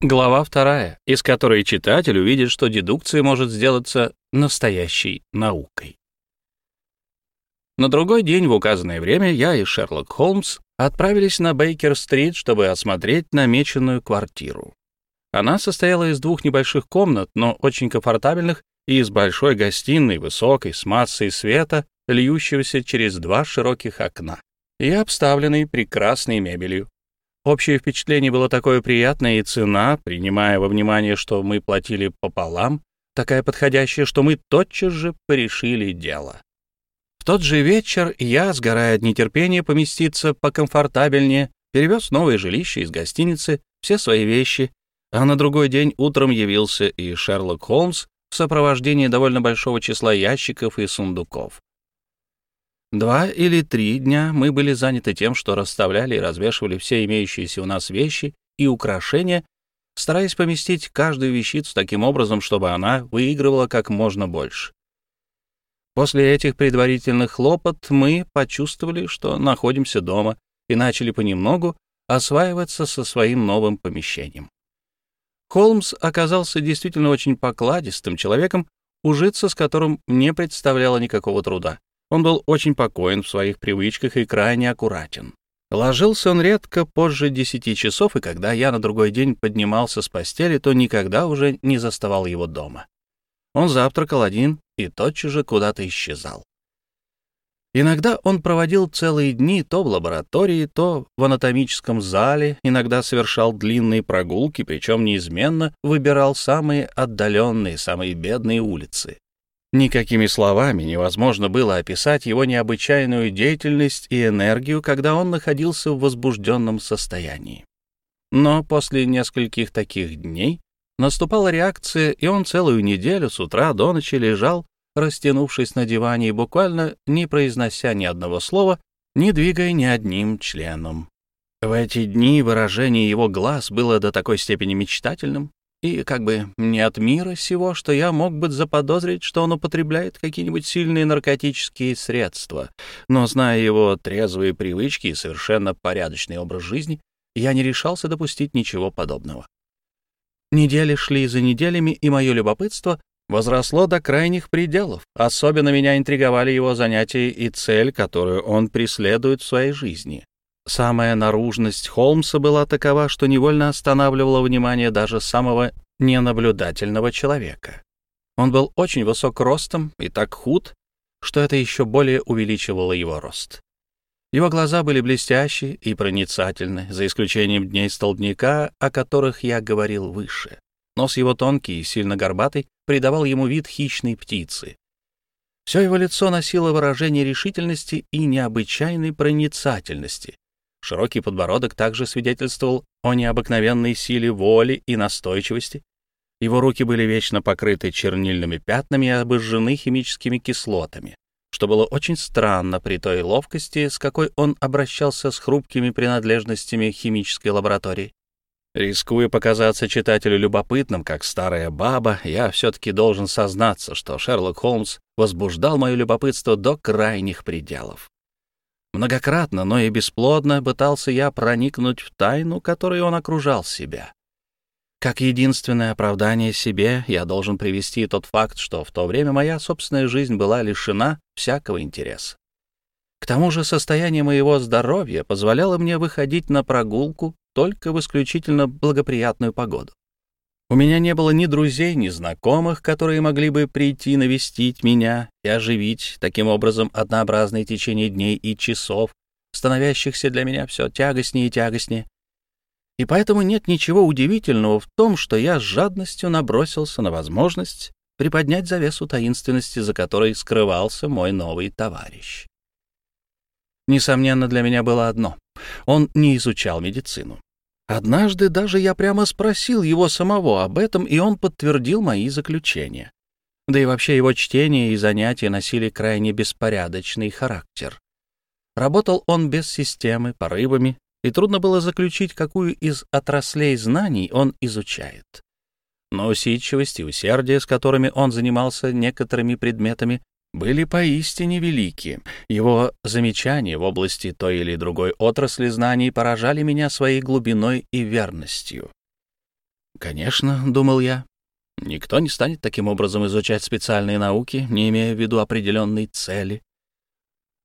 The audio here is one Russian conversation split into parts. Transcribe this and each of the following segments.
Глава вторая, из которой читатель увидит, что дедукция может сделаться настоящей наукой. На другой день в указанное время я и Шерлок Холмс отправились на Бейкер-стрит, чтобы осмотреть намеченную квартиру. Она состояла из двух небольших комнат, но очень комфортабельных, и из большой гостиной, высокой, с массой света, льющегося через два широких окна, и обставленной прекрасной мебелью. Общее впечатление было такое приятное, и цена, принимая во внимание, что мы платили пополам, такая подходящая, что мы тотчас же порешили дело. В тот же вечер я, сгорая от нетерпения поместиться покомфортабельнее, перевез новое жилище из гостиницы, все свои вещи, а на другой день утром явился и Шерлок Холмс в сопровождении довольно большого числа ящиков и сундуков. Два или три дня мы были заняты тем, что расставляли и развешивали все имеющиеся у нас вещи и украшения, стараясь поместить каждую вещицу таким образом, чтобы она выигрывала как можно больше. После этих предварительных хлопот мы почувствовали, что находимся дома, и начали понемногу осваиваться со своим новым помещением. Холмс оказался действительно очень покладистым человеком, ужиться с которым не представляло никакого труда. Он был очень покоен в своих привычках и крайне аккуратен. Ложился он редко позже десяти часов, и когда я на другой день поднимался с постели, то никогда уже не заставал его дома. Он завтракал один и тотчас же куда-то исчезал. Иногда он проводил целые дни то в лаборатории, то в анатомическом зале, иногда совершал длинные прогулки, причем неизменно выбирал самые отдаленные, самые бедные улицы. Никакими словами невозможно было описать его необычайную деятельность и энергию, когда он находился в возбужденном состоянии. Но после нескольких таких дней наступала реакция, и он целую неделю с утра до ночи лежал, растянувшись на диване и буквально не произнося ни одного слова, не двигая ни одним членом. В эти дни выражение его глаз было до такой степени мечтательным, и как бы не от мира сего, что я мог бы заподозрить, что он употребляет какие-нибудь сильные наркотические средства. Но, зная его трезвые привычки и совершенно порядочный образ жизни, я не решался допустить ничего подобного. Недели шли за неделями, и мое любопытство возросло до крайних пределов. Особенно меня интриговали его занятия и цель, которую он преследует в своей жизни. Самая наружность Холмса была такова, что невольно останавливала внимание даже самого ненаблюдательного человека. Он был очень высок ростом и так худ, что это еще более увеличивало его рост. Его глаза были блестящие и проницательны, за исключением дней столбняка, о которых я говорил выше. Нос его тонкий и сильно горбатый придавал ему вид хищной птицы. Все его лицо носило выражение решительности и необычайной проницательности, Широкий подбородок также свидетельствовал о необыкновенной силе воли и настойчивости. Его руки были вечно покрыты чернильными пятнами и обожжены химическими кислотами, что было очень странно при той ловкости, с какой он обращался с хрупкими принадлежностями химической лаборатории. Рискуя показаться читателю любопытным, как старая баба, я все-таки должен сознаться, что Шерлок Холмс возбуждал мое любопытство до крайних пределов. Многократно, но и бесплодно пытался я проникнуть в тайну, которой он окружал себя. Как единственное оправдание себе я должен привести тот факт, что в то время моя собственная жизнь была лишена всякого интереса. К тому же состояние моего здоровья позволяло мне выходить на прогулку только в исключительно благоприятную погоду. У меня не было ни друзей, ни знакомых, которые могли бы прийти навестить меня и оживить таким образом однообразное течение дней и часов, становящихся для меня все тягостнее и тягостнее. И поэтому нет ничего удивительного в том, что я с жадностью набросился на возможность приподнять завесу таинственности, за которой скрывался мой новый товарищ. Несомненно, для меня было одно — он не изучал медицину. Однажды даже я прямо спросил его самого об этом, и он подтвердил мои заключения. Да и вообще его чтение и занятия носили крайне беспорядочный характер. Работал он без системы, порывами, и трудно было заключить, какую из отраслей знаний он изучает. Но усидчивость и усердие, с которыми он занимался некоторыми предметами, были поистине велики. Его замечания в области той или другой отрасли знаний поражали меня своей глубиной и верностью. Конечно, думал я, никто не станет таким образом изучать специальные науки, не имея в виду определенной цели.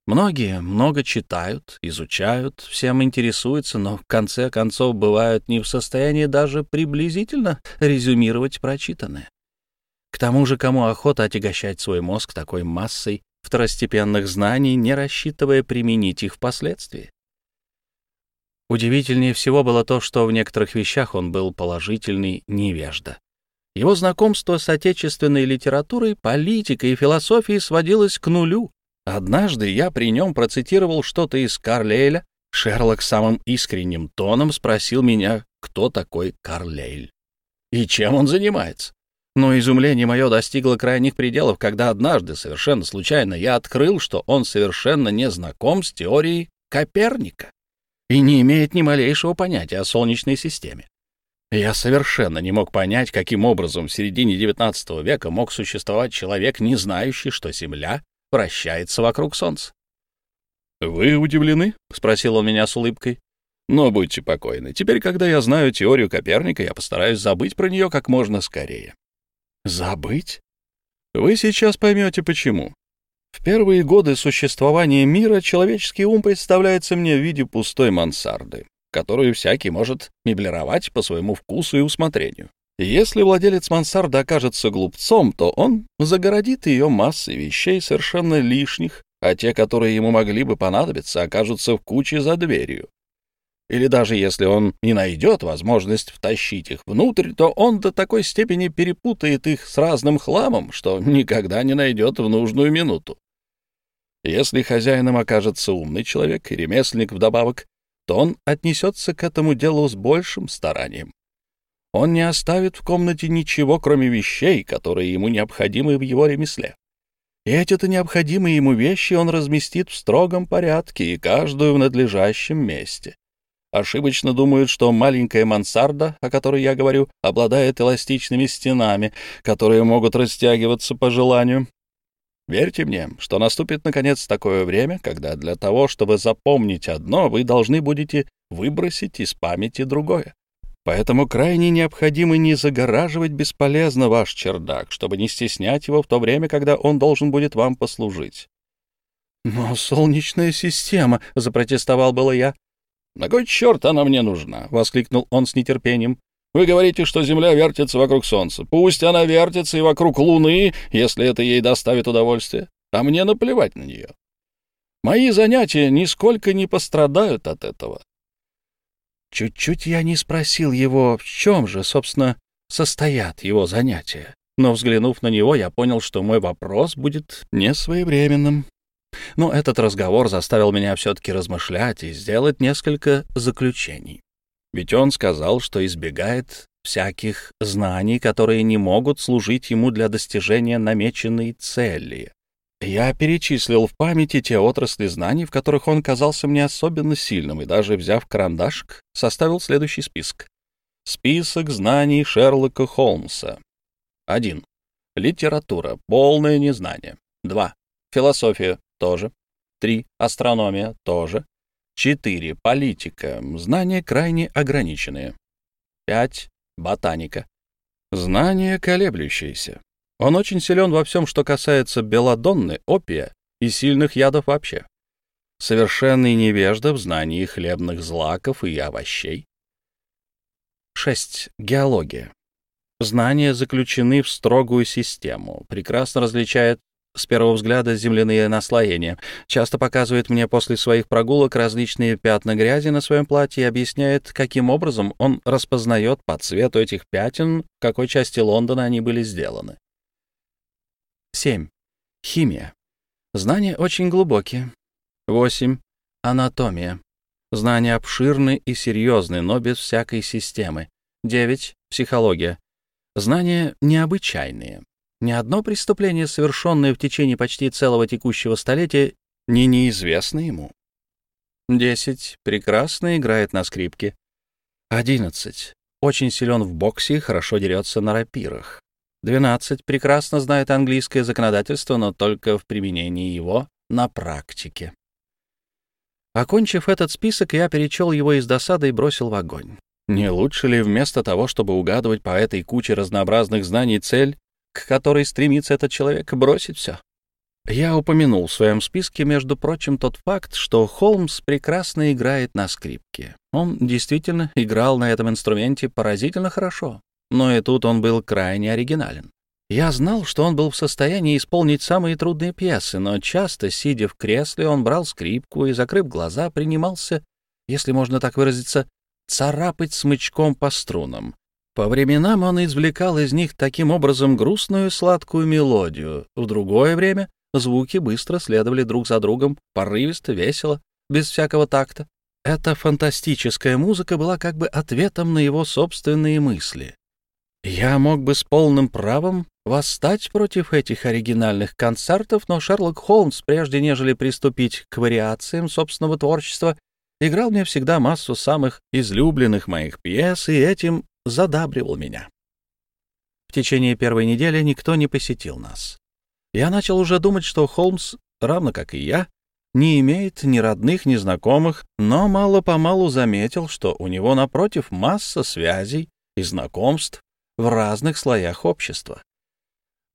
Многие много читают, изучают, всем интересуются, но в конце концов бывают не в состоянии даже приблизительно резюмировать прочитанное. К тому же, кому охота отягощать свой мозг такой массой второстепенных знаний, не рассчитывая применить их впоследствии? Удивительнее всего было то, что в некоторых вещах он был положительный невежда. Его знакомство с отечественной литературой, политикой и философией сводилось к нулю. Однажды я при нем процитировал что-то из Карлейля. Шерлок самым искренним тоном спросил меня, кто такой Карлейль и чем он занимается. Но изумление мое достигло крайних пределов, когда однажды, совершенно случайно, я открыл, что он совершенно не знаком с теорией Коперника и не имеет ни малейшего понятия о Солнечной системе. Я совершенно не мог понять, каким образом в середине XIX века мог существовать человек, не знающий, что Земля вращается вокруг Солнца. «Вы удивлены?» — спросил он меня с улыбкой. «Но будьте покойны. Теперь, когда я знаю теорию Коперника, я постараюсь забыть про нее как можно скорее. Забыть? Вы сейчас поймете, почему. В первые годы существования мира человеческий ум представляется мне в виде пустой мансарды, которую всякий может меблировать по своему вкусу и усмотрению. Если владелец мансарды окажется глупцом, то он загородит ее массой вещей совершенно лишних, а те, которые ему могли бы понадобиться, окажутся в куче за дверью. Или даже если он не найдет возможность втащить их внутрь, то он до такой степени перепутает их с разным хламом, что никогда не найдет в нужную минуту. Если хозяином окажется умный человек и ремесленник вдобавок, то он отнесется к этому делу с большим старанием. Он не оставит в комнате ничего, кроме вещей, которые ему необходимы в его ремесле. И эти-то необходимые ему вещи он разместит в строгом порядке и каждую в надлежащем месте ошибочно думают, что маленькая мансарда, о которой я говорю, обладает эластичными стенами, которые могут растягиваться по желанию. Верьте мне, что наступит, наконец, такое время, когда для того, чтобы запомнить одно, вы должны будете выбросить из памяти другое. Поэтому крайне необходимо не загораживать бесполезно ваш чердак, чтобы не стеснять его в то время, когда он должен будет вам послужить. «Но солнечная система», — запротестовал было я. «На кой черт она мне нужна?» — воскликнул он с нетерпением. «Вы говорите, что Земля вертится вокруг Солнца. Пусть она вертится и вокруг Луны, если это ей доставит удовольствие. А мне наплевать на нее. Мои занятия нисколько не пострадают от этого». Чуть-чуть я не спросил его, в чем же, собственно, состоят его занятия. Но, взглянув на него, я понял, что мой вопрос будет несвоевременным. Но этот разговор заставил меня все-таки размышлять и сделать несколько заключений. Ведь он сказал, что избегает всяких знаний, которые не могут служить ему для достижения намеченной цели. Я перечислил в памяти те отрасли знаний, в которых он казался мне особенно сильным, и даже, взяв карандашик, составил следующий список. Список знаний Шерлока Холмса. 1. Литература. Полное незнание. 2. Философия тоже. Три. Астрономия тоже. Четыре. Политика. Знания крайне ограниченные. Пять. Ботаника. Знания колеблющиеся. Он очень силен во всем, что касается белладонны, опия и сильных ядов вообще. Совершенный невежда в знании хлебных злаков и овощей. 6. Геология. Знания заключены в строгую систему, прекрасно различает с первого взгляда земляные наслоения. Часто показывает мне после своих прогулок различные пятна грязи на своем платье и объясняет, каким образом он распознает по цвету этих пятен, в какой части Лондона они были сделаны. 7. Химия. Знания очень глубокие. 8. Анатомия. Знания обширны и серьезны, но без всякой системы. 9. Психология. Знания необычайные. Ни одно преступление, совершенное в течение почти целого текущего столетия, не неизвестно ему. 10. Прекрасно играет на скрипке. 11. Очень силен в боксе и хорошо дерется на рапирах. 12. Прекрасно знает английское законодательство, но только в применении его на практике. Окончив этот список, я перечел его из досады и бросил в огонь. Не лучше ли вместо того, чтобы угадывать по этой куче разнообразных знаний цель, к которой стремится этот человек, бросить все? Я упомянул в своем списке, между прочим, тот факт, что Холмс прекрасно играет на скрипке. Он действительно играл на этом инструменте поразительно хорошо, но и тут он был крайне оригинален. Я знал, что он был в состоянии исполнить самые трудные пьесы, но часто, сидя в кресле, он брал скрипку и, закрыв глаза, принимался, если можно так выразиться, царапать смычком по струнам. По временам он извлекал из них таким образом грустную сладкую мелодию, в другое время звуки быстро следовали друг за другом, порывисто, весело, без всякого такта. Эта фантастическая музыка была как бы ответом на его собственные мысли. Я мог бы с полным правом восстать против этих оригинальных концертов, но Шерлок Холмс, прежде нежели приступить к вариациям собственного творчества, играл мне всегда массу самых излюбленных моих пьес и этим задабривал меня. В течение первой недели никто не посетил нас. Я начал уже думать, что Холмс, равно как и я, не имеет ни родных, ни знакомых, но мало-помалу заметил, что у него, напротив, масса связей и знакомств в разных слоях общества.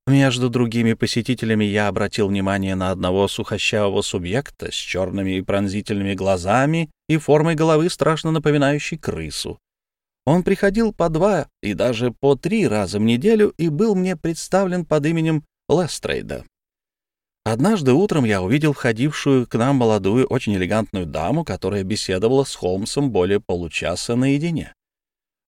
Между другими посетителями я обратил внимание на одного сухощавого субъекта с черными и пронзительными глазами и формой головы, страшно напоминающей крысу. Он приходил по два и даже по три раза в неделю и был мне представлен под именем Лестрейда. Однажды утром я увидел входившую к нам молодую, очень элегантную даму, которая беседовала с Холмсом более получаса наедине.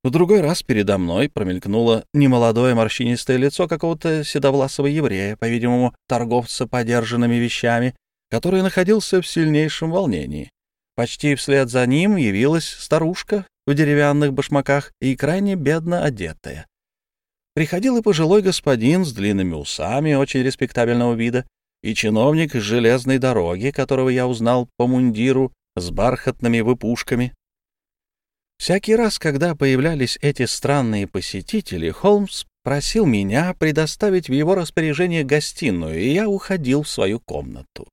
В другой раз передо мной промелькнуло немолодое морщинистое лицо какого-то седовласого еврея, по-видимому, торговца подержанными вещами, который находился в сильнейшем волнении. Почти вслед за ним явилась старушка в деревянных башмаках и крайне бедно одетая. Приходил и пожилой господин с длинными усами, очень респектабельного вида, и чиновник железной дороги, которого я узнал по мундиру с бархатными выпушками, Всякий раз, когда появлялись эти странные посетители, Холмс просил меня предоставить в его распоряжение гостиную, и я уходил в свою комнату.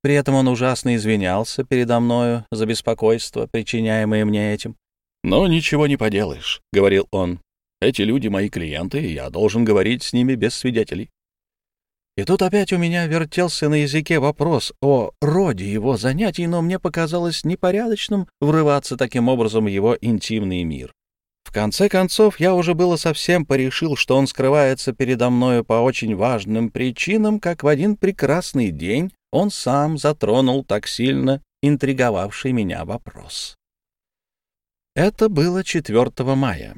При этом он ужасно извинялся передо мною за беспокойство, причиняемое мне этим. «Но ничего не поделаешь», — говорил он. «Эти люди мои клиенты, и я должен говорить с ними без свидетелей. И тут опять у меня вертелся на языке вопрос о роде его занятий, но мне показалось непорядочным врываться таким образом в его интимный мир. В конце концов, я уже было совсем порешил, что он скрывается передо мною по очень важным причинам, как в один прекрасный день он сам затронул так сильно интриговавший меня вопрос. Это было 4 мая.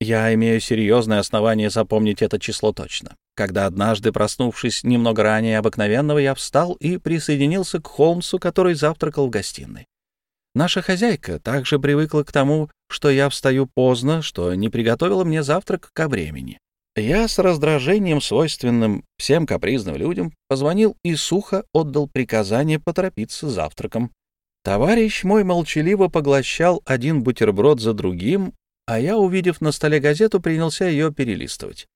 Я имею серьезное основание запомнить это число точно. Когда однажды, проснувшись немного ранее обыкновенного, я встал и присоединился к Холмсу, который завтракал в гостиной. Наша хозяйка также привыкла к тому, что я встаю поздно, что не приготовила мне завтрак ко времени. Я с раздражением, свойственным всем капризным людям, позвонил и сухо отдал приказание поторопиться завтраком. Товарищ мой молчаливо поглощал один бутерброд за другим, а я, увидев на столе газету, принялся ее перелистывать.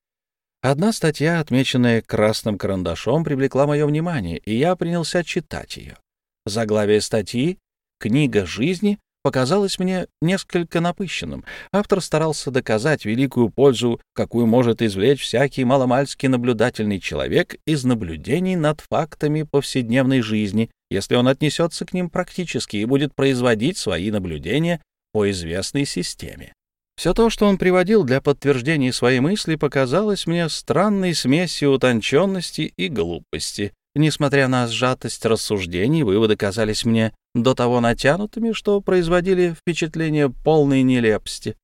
Одна статья, отмеченная красным карандашом, привлекла мое внимание, и я принялся читать ее. Заглавие статьи «Книга жизни» показалось мне несколько напыщенным. Автор старался доказать великую пользу, какую может извлечь всякий маломальски наблюдательный человек из наблюдений над фактами повседневной жизни, если он отнесется к ним практически и будет производить свои наблюдения по известной системе. Все то, что он приводил для подтверждения своей мысли, показалось мне странной смесью утонченности и глупости. Несмотря на сжатость рассуждений, выводы казались мне до того натянутыми, что производили впечатление полной нелепости.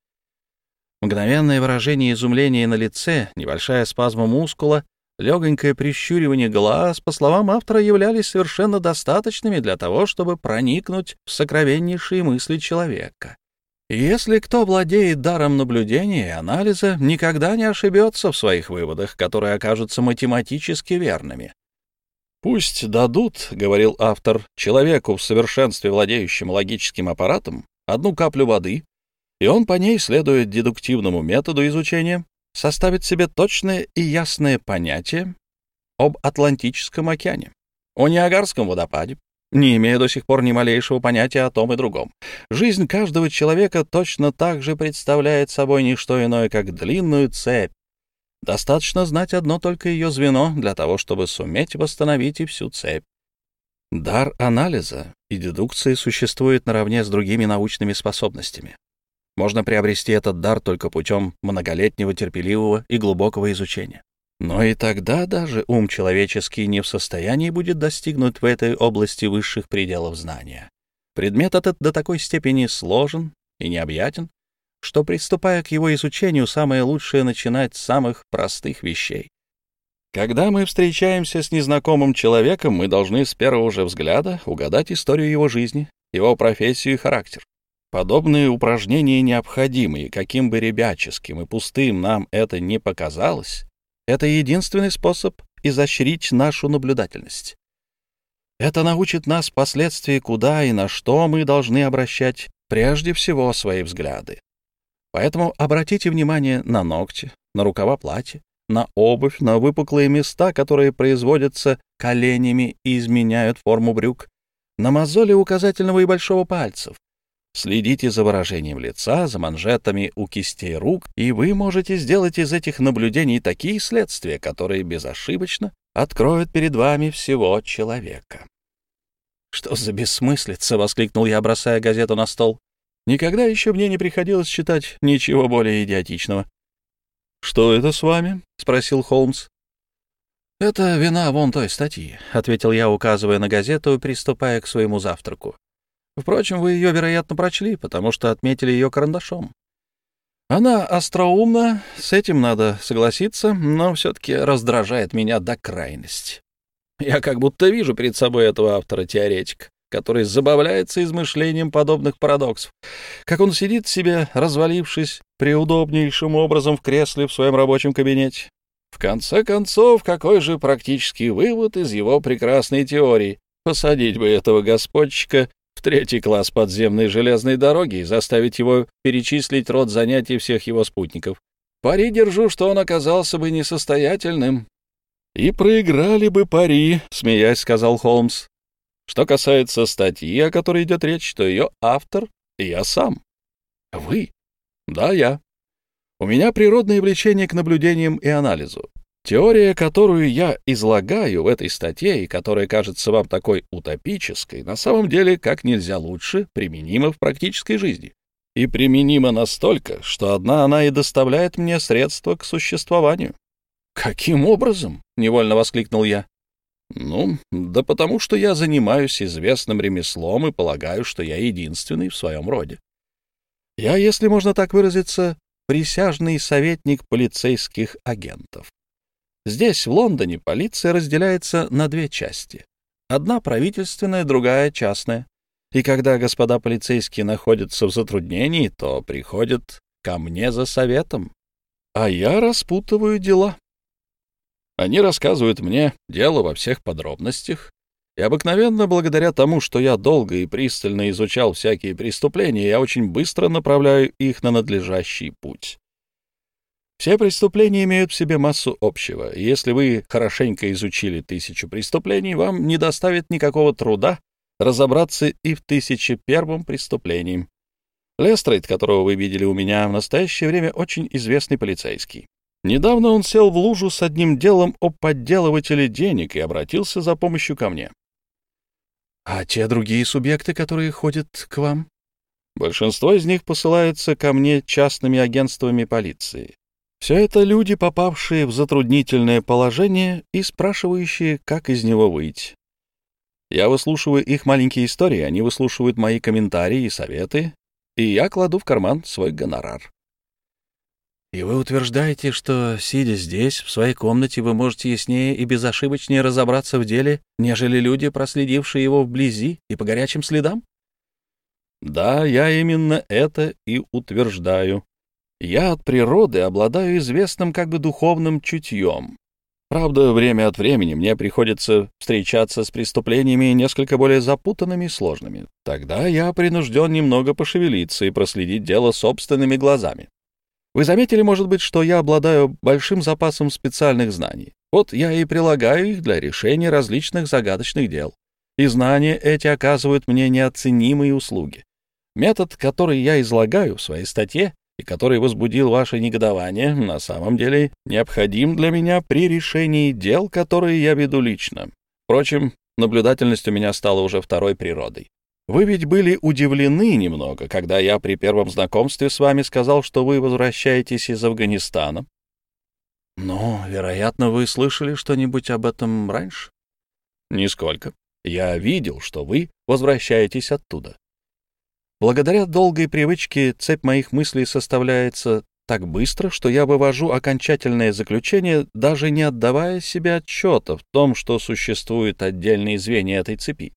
Мгновенное выражение изумления на лице, небольшая спазма мускула, легонькое прищуривание глаз, по словам автора, являлись совершенно достаточными для того, чтобы проникнуть в сокровеннейшие мысли человека. Если кто владеет даром наблюдения и анализа, никогда не ошибется в своих выводах, которые окажутся математически верными. «Пусть дадут, — говорил автор, — человеку в совершенстве владеющему логическим аппаратом одну каплю воды, и он по ней, следуя дедуктивному методу изучения, составит себе точное и ясное понятие об Атлантическом океане, о Ниагарском водопаде, не имея до сих пор ни малейшего понятия о том и другом. Жизнь каждого человека точно так же представляет собой не что иное, как длинную цепь. Достаточно знать одно только ее звено для того, чтобы суметь восстановить и всю цепь. Дар анализа и дедукции существует наравне с другими научными способностями. Можно приобрести этот дар только путем многолетнего терпеливого и глубокого изучения. Но и тогда даже ум человеческий не в состоянии будет достигнуть в этой области высших пределов знания. Предмет этот до такой степени сложен и необъятен, что, приступая к его изучению, самое лучшее начинать с самых простых вещей. Когда мы встречаемся с незнакомым человеком, мы должны с первого же взгляда угадать историю его жизни, его профессию и характер. Подобные упражнения необходимы, и каким бы ребяческим и пустым нам это не показалось, это единственный способ изощрить нашу наблюдательность. Это научит нас впоследствии, куда и на что мы должны обращать прежде всего свои взгляды. Поэтому обратите внимание на ногти, на рукава платья, на обувь, на выпуклые места, которые производятся коленями и изменяют форму брюк, на мозоли указательного и большого пальцев, Следите за выражением лица, за манжетами у кистей рук, и вы можете сделать из этих наблюдений такие следствия, которые безошибочно откроют перед вами всего человека. «Что за бессмыслица!» — воскликнул я, бросая газету на стол. «Никогда еще мне не приходилось читать ничего более идиотичного». «Что это с вами?» — спросил Холмс. «Это вина вон той статьи», — ответил я, указывая на газету и приступая к своему завтраку. Впрочем, вы ее, вероятно, прочли, потому что отметили ее карандашом. Она остроумна, с этим надо согласиться, но все-таки раздражает меня до крайности. Я как будто вижу перед собой этого автора-теоретика, который забавляется измышлением подобных парадоксов, как он сидит себе, развалившись преудобнейшим образом в кресле в своем рабочем кабинете. В конце концов, какой же практический вывод из его прекрасной теории? Посадить бы этого господчика в третий класс подземной железной дороги и заставить его перечислить род занятий всех его спутников. Пари держу, что он оказался бы несостоятельным. — И проиграли бы пари, — смеясь сказал Холмс. Что касается статьи, о которой идет речь, то ее автор — я сам. — Вы? — Да, я. У меня природное влечение к наблюдениям и анализу. Теория, которую я излагаю в этой статье и которая кажется вам такой утопической, на самом деле как нельзя лучше применима в практической жизни. И применима настолько, что одна она и доставляет мне средства к существованию. «Каким образом?» — невольно воскликнул я. «Ну, да потому что я занимаюсь известным ремеслом и полагаю, что я единственный в своем роде. Я, если можно так выразиться, присяжный советник полицейских агентов. Здесь, в Лондоне, полиция разделяется на две части. Одна правительственная, другая частная. И когда господа полицейские находятся в затруднении, то приходят ко мне за советом. А я распутываю дела. Они рассказывают мне дело во всех подробностях, и обыкновенно, благодаря тому, что я долго и пристально изучал всякие преступления, я очень быстро направляю их на надлежащий путь. Все преступления имеют в себе массу общего, и если вы хорошенько изучили тысячу преступлений, вам не доставит никакого труда разобраться и в тысяче первом преступлении. Лестрейд, которого вы видели у меня, в настоящее время очень известный полицейский. Недавно он сел в лужу с одним делом о подделывателе денег и обратился за помощью ко мне. А те другие субъекты, которые ходят к вам? Большинство из них посылаются ко мне частными агентствами полиции. Все это люди, попавшие в затруднительное положение и спрашивающие, как из него выйти. Я выслушиваю их маленькие истории, они выслушивают мои комментарии и советы, и я кладу в карман свой гонорар. И вы утверждаете, что, сидя здесь, в своей комнате, вы можете яснее и безошибочнее разобраться в деле, нежели люди, проследившие его вблизи и по горячим следам? Да, я именно это и утверждаю. Я от природы обладаю известным как бы духовным чутьем. Правда, время от времени мне приходится встречаться с преступлениями несколько более запутанными и сложными. Тогда я принужден немного пошевелиться и проследить дело собственными глазами. Вы заметили, может быть, что я обладаю большим запасом специальных знаний. Вот я и прилагаю их для решения различных загадочных дел. и знания эти оказывают мне неоценимые услуги. Метод, который я излагаю в своей статье и который возбудил ваше негодование, на самом деле необходим для меня при решении дел, которые я веду лично. Впрочем, наблюдательность у меня стала уже второй природой. Вы ведь были удивлены немного, когда я при первом знакомстве с вами сказал, что вы возвращаетесь из Афганистана. Но, вероятно, вы слышали что-нибудь об этом раньше? Нисколько. Я видел, что вы возвращаетесь оттуда. Благодаря долгой привычке цепь моих мыслей составляется так быстро, что я вывожу окончательное заключение, даже не отдавая себе отчета в том, что существуют отдельные звенья этой цепи.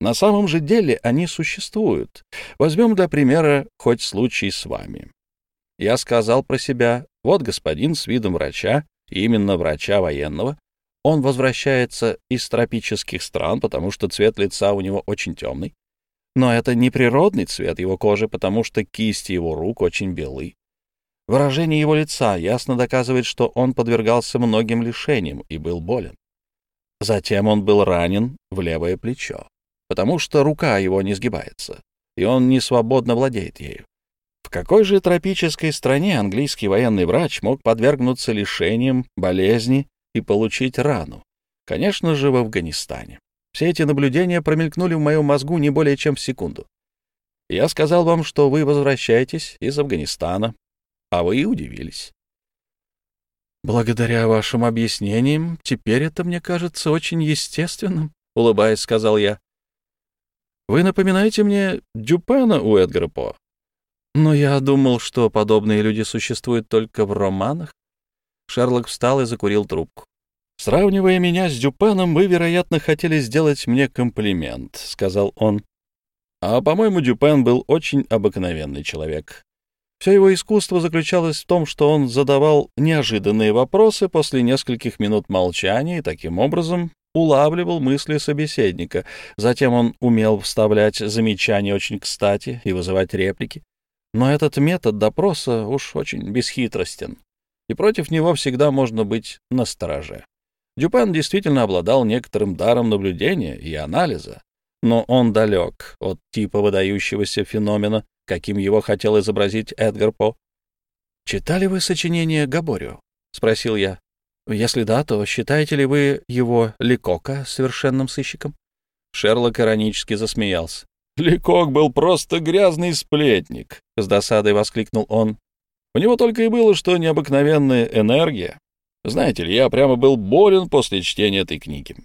На самом же деле они существуют. Возьмем для примера хоть случай с вами. Я сказал про себя, вот господин с видом врача, именно врача военного, он возвращается из тропических стран, потому что цвет лица у него очень темный. Но это не природный цвет его кожи, потому что кисти его рук очень белы. Выражение его лица ясно доказывает, что он подвергался многим лишениям и был болен. Затем он был ранен в левое плечо, потому что рука его не сгибается, и он не свободно владеет ею. В какой же тропической стране английский военный врач мог подвергнуться лишениям, болезни и получить рану? Конечно же, в Афганистане. Все эти наблюдения промелькнули в моем мозгу не более чем в секунду. Я сказал вам, что вы возвращаетесь из Афганистана, а вы удивились. Благодаря вашим объяснениям, теперь это мне кажется очень естественным, улыбаясь, сказал я. Вы напоминаете мне Дюпена у Эдгара По. Но я думал, что подобные люди существуют только в романах. Шерлок встал и закурил трубку. «Сравнивая меня с Дюпеном, вы, вероятно, хотели сделать мне комплимент», — сказал он. «А, по-моему, Дюпен был очень обыкновенный человек. Все его искусство заключалось в том, что он задавал неожиданные вопросы после нескольких минут молчания и таким образом улавливал мысли собеседника. Затем он умел вставлять замечания очень кстати и вызывать реплики. Но этот метод допроса уж очень бесхитростен, и против него всегда можно быть настороже. Дюпен действительно обладал некоторым даром наблюдения и анализа, но он далек от типа выдающегося феномена, каким его хотел изобразить Эдгар По. «Читали вы сочинение Габорио?» — спросил я. «Если да, то считаете ли вы его Ликока совершенным сыщиком?» Шерлок иронически засмеялся. «Ликок был просто грязный сплетник», — с досадой воскликнул он. «У него только и было, что необыкновенная энергия, знаете ли, я прямо был болен после чтения этой книги.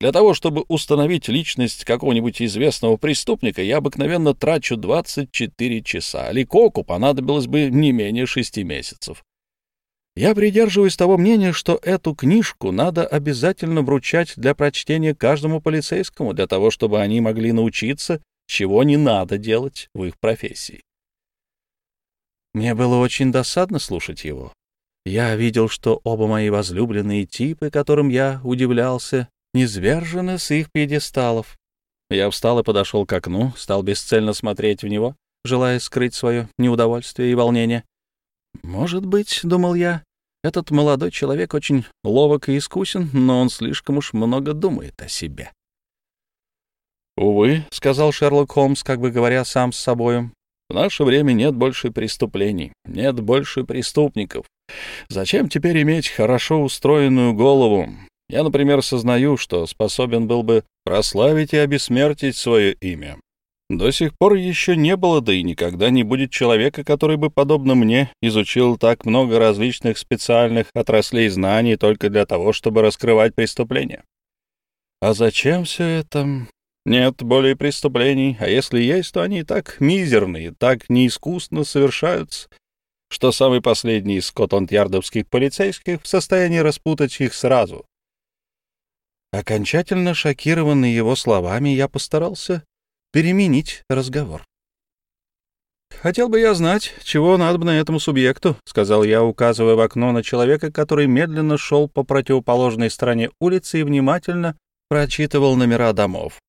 Для того, чтобы установить личность какого-нибудь известного преступника, я обыкновенно трачу 24 часа. Ликоку понадобилось бы не менее шести месяцев. Я придерживаюсь того мнения, что эту книжку надо обязательно вручать для прочтения каждому полицейскому, для того, чтобы они могли научиться, чего не надо делать в их профессии. Мне было очень досадно слушать его. Я видел, что оба мои возлюбленные типы, которым я удивлялся, низвержены с их пьедесталов. Я встал и подошел к окну, стал бесцельно смотреть в него, желая скрыть свое неудовольствие и волнение. «Может быть, — думал я, — этот молодой человек очень ловок и искусен, но он слишком уж много думает о себе». «Увы», — сказал Шерлок Холмс, как бы говоря сам с собою, — «в наше время нет больше преступлений, нет больше преступников. Зачем теперь иметь хорошо устроенную голову? Я, например, сознаю, что способен был бы прославить и обессмертить свое имя. До сих пор еще не было, да и никогда не будет человека, который бы, подобно мне, изучил так много различных специальных отраслей знаний только для того, чтобы раскрывать преступления. А зачем все это? Нет более преступлений, а если есть, то они так мизерные, так неискусно совершаются, что самый последний из скотланд-ярдовских полицейских в состоянии распутать их сразу. Окончательно шокированный его словами, я постарался переменить разговор. «Хотел бы я знать, чего надо на этому субъекту», — сказал я, указывая в окно на человека, который медленно шел по противоположной стороне улицы и внимательно прочитывал номера домов.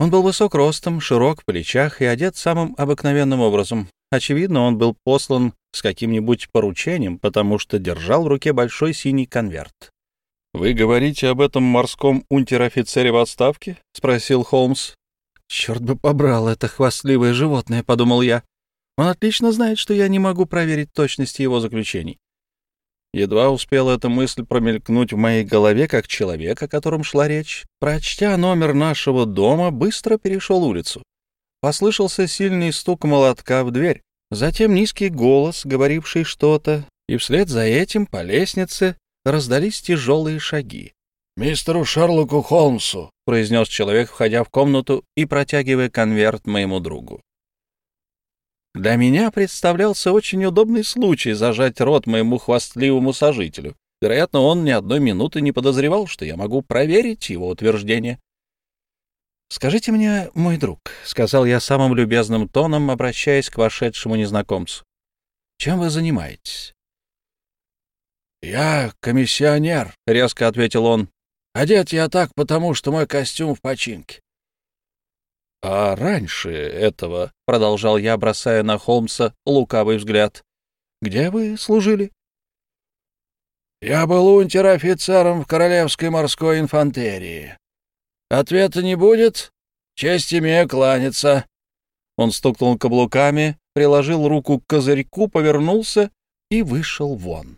Он был высок ростом, широк в плечах и одет самым обыкновенным образом. Очевидно, он был послан с каким-нибудь поручением, потому что держал в руке большой синий конверт. «Вы говорите об этом морском унтер-офицере в отставке?» — спросил Холмс. «Черт бы побрал это хвастливое животное», — подумал я. «Он отлично знает, что я не могу проверить точность его заключений». Едва успела эта мысль промелькнуть в моей голове, как человек, о котором шла речь, прочтя номер нашего дома, быстро перешел улицу. Послышался сильный стук молотка в дверь, затем низкий голос, говоривший что-то, и вслед за этим по лестнице раздались тяжелые шаги. «Мистеру Шерлоку Холмсу», — произнес человек, входя в комнату и протягивая конверт моему другу. Для меня представлялся очень удобный случай зажать рот моему хвастливому сожителю. Вероятно, он ни одной минуты не подозревал, что я могу проверить его утверждение. «Скажите мне, мой друг», — сказал я самым любезным тоном, обращаясь к вошедшему незнакомцу, — «чем вы занимаетесь?» «Я комиссионер», — резко ответил он. «Одет я так, потому что мой костюм в починке». «А раньше этого», — продолжал я, бросая на Холмса лукавый взгляд, — «где вы служили?» «Я был унтер-офицером в Королевской морской инфантерии. Ответа не будет? Честь имею кланяться». Он стукнул каблуками, приложил руку к козырьку, повернулся и вышел вон.